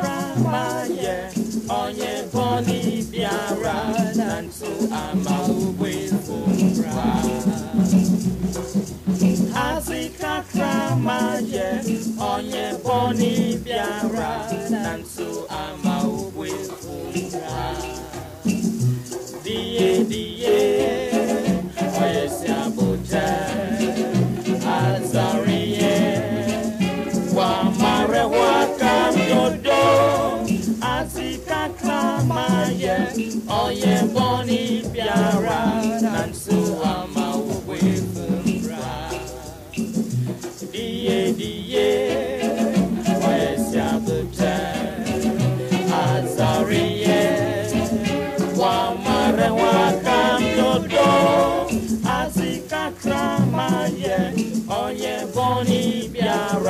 Grandma, yeah. Onye boni biara, nantu ama uwe fumbra. Hazika krama, yeah. Onye boni biara, nantu azikakramaye onye boni biara na nso amaubwifura die die oyesi abute azariye wamare wakamdodo azikakramaye onye boni biara